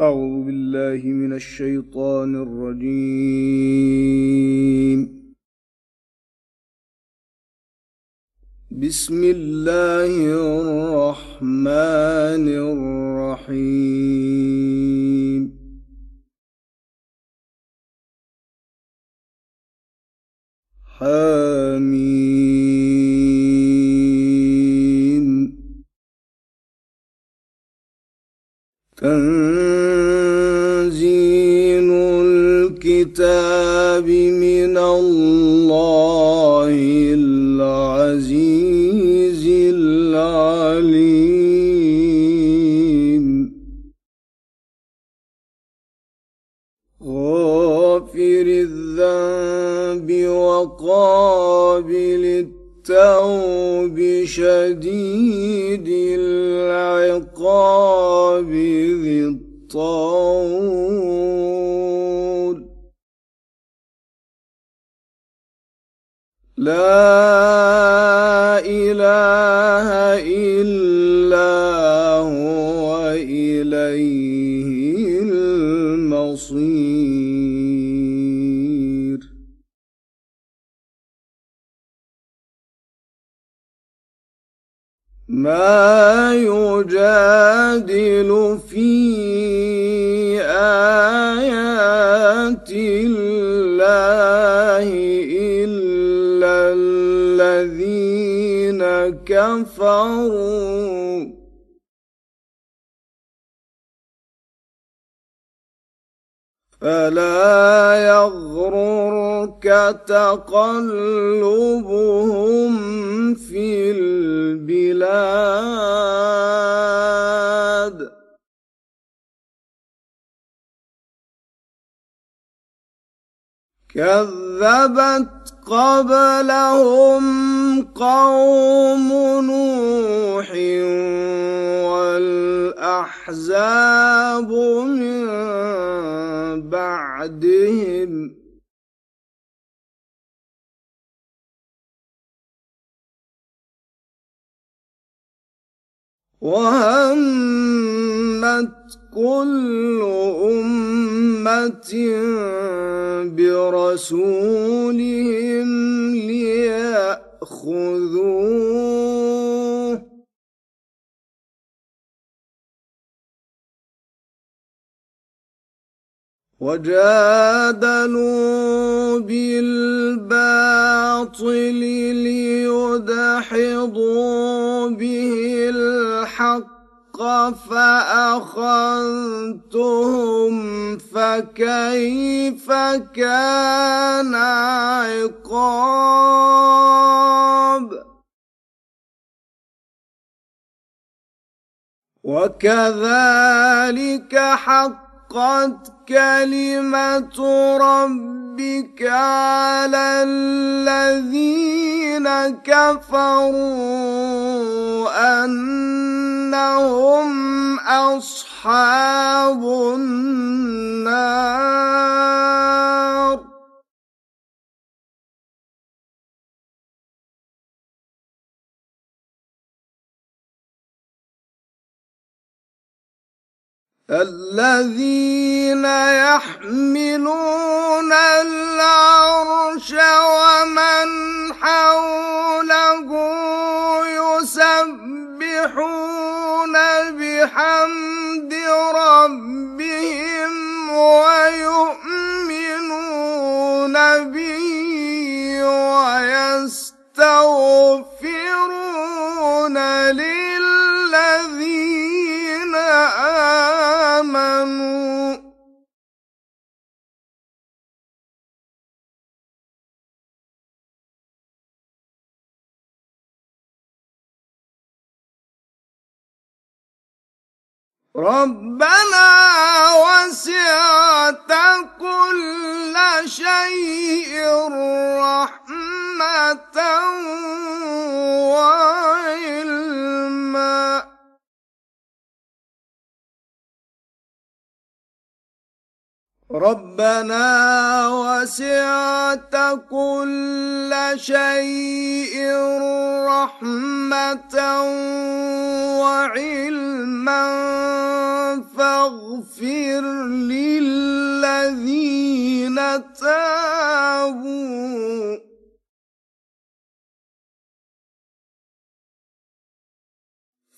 أعوذ بالله من الشيطان الرجيم. بسم الله الرحمن الرحيم. حميم. تنزيل الكتاب من الله العزيز العليم. غافر الذنب وقابل التوب شديد العقاب ذي الطول. لا إله إلا هو إليه المصير. ما يجادل في آيات الله كفروا. فلا يغررك تقلبهم في البلاد. كذبت قبلهم قوم نوح والأحزاب من بعدهم. وهمت كل أمة برسولهم ليأخذوه وجادلوا بالباطل ليدحضوا به الحق فأخذتهم فكيف كان عقاب؟ وكذلك حقت كلمة ربك على الذين كفروا أنهم أصحاب النار. الذين يحملون العرش ومن حوله يسبحون بحمد ربهم ويؤمنون به ويستغفرون للذين ربنا وسعت كل شيء رحمة ربنا وسعت كل شيء رحمة وعلما فاغفر للذين تابوا.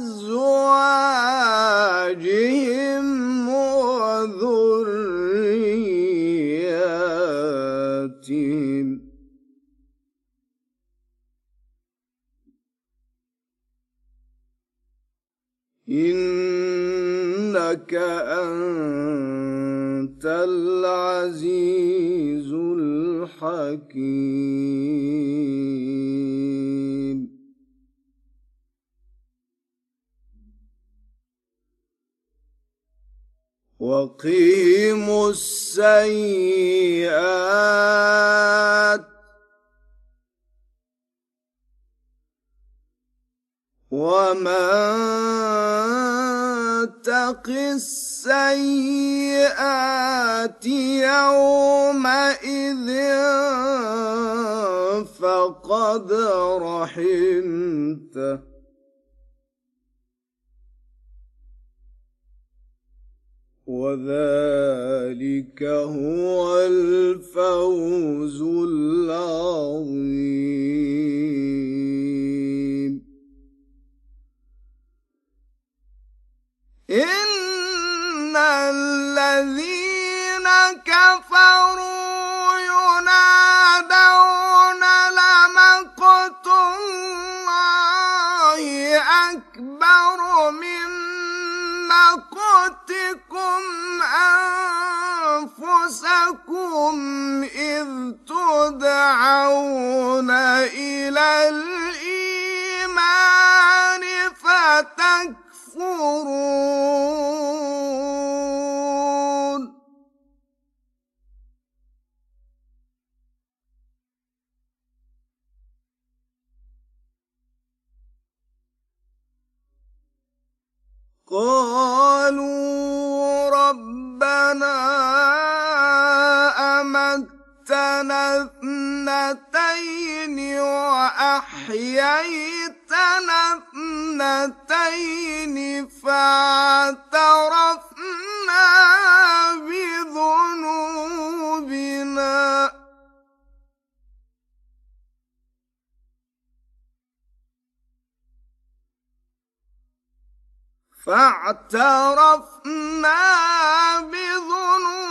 وأزواجهم وذرياتهم. إنك أنت العزيز الحكيم. وقيموا السيئات ومن تق السيئات يومئذ فقد رحمته. وذلك هو الفوز العظيم. إن الذين كفروا أنفسكم إذ تدعون إلى الإيمان فتكفرون اثنتين وأحييتنا اثنتين فاعترفنا بذنوبنا. فاعترفنا بذنوبنا.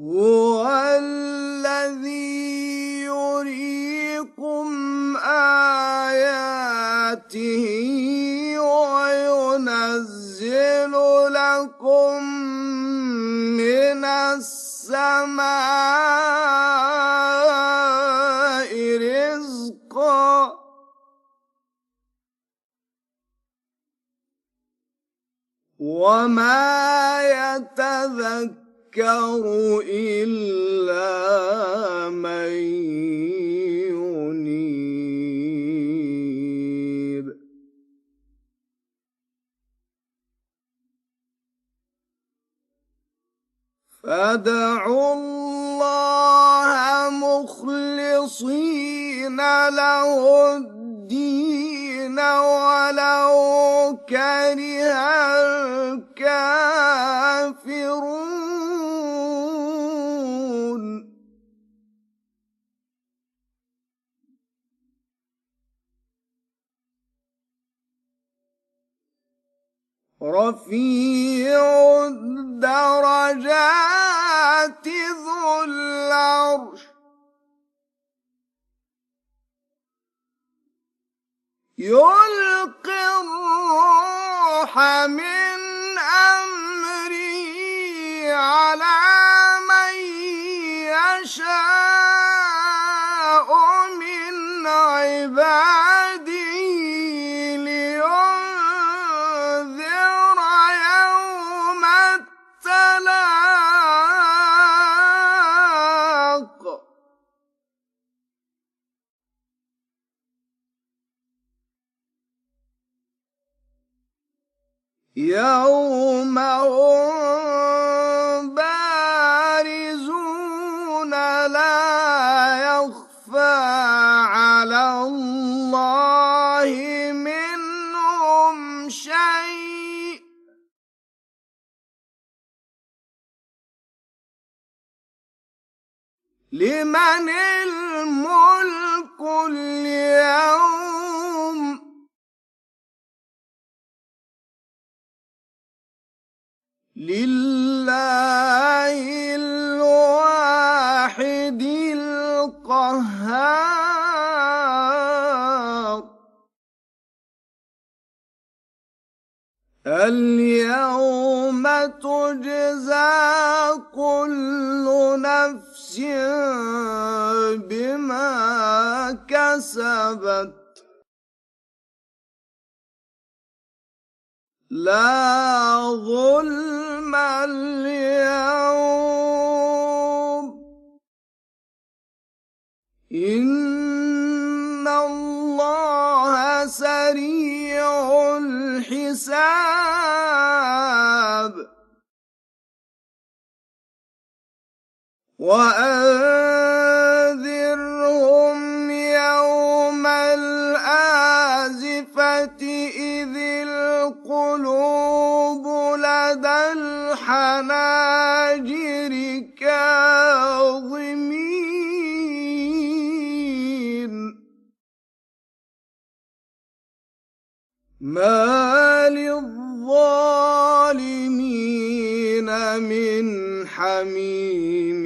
هو الذي يريكم آياته وينزل لكم من السماء رزقا. وما يتذكر إلا من فادعوا الله مخلصين له الدين ولو كره الكافرون. رفيع الدرجات ذو العرش. يلقي الروح من يوم هم بارزون لا يخفى على الله منهم شيء. لمن الملك اليوم لله الواحد القهار. اليوم تجزى كل نفس بما كسبت. لا ظلم اليوم. إن الله سريع الحساب. وأنذرهم للظالمين من حميم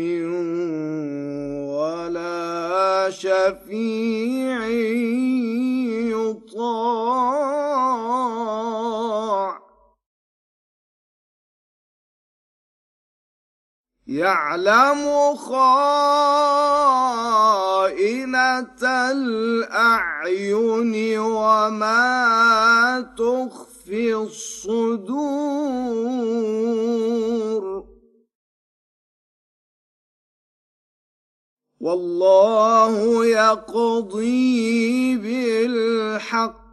ولا شفيع يطاع. يعلم خائنة الأعين وما تخفي الصدور. والله يقضي بالحق.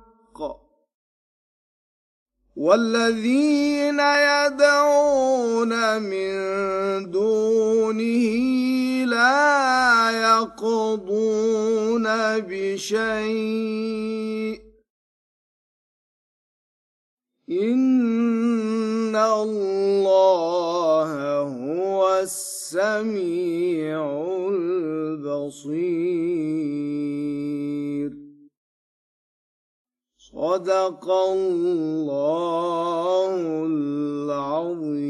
والذين يدعون من دونه لا يقضون بشيء. إن الله هو السميع البصير صدق الله العظيم